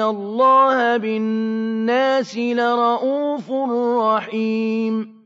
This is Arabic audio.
إِنَّ اللَّهَ بِالنَّاسِ لَرَءُوفٌ رَّحِيمٌ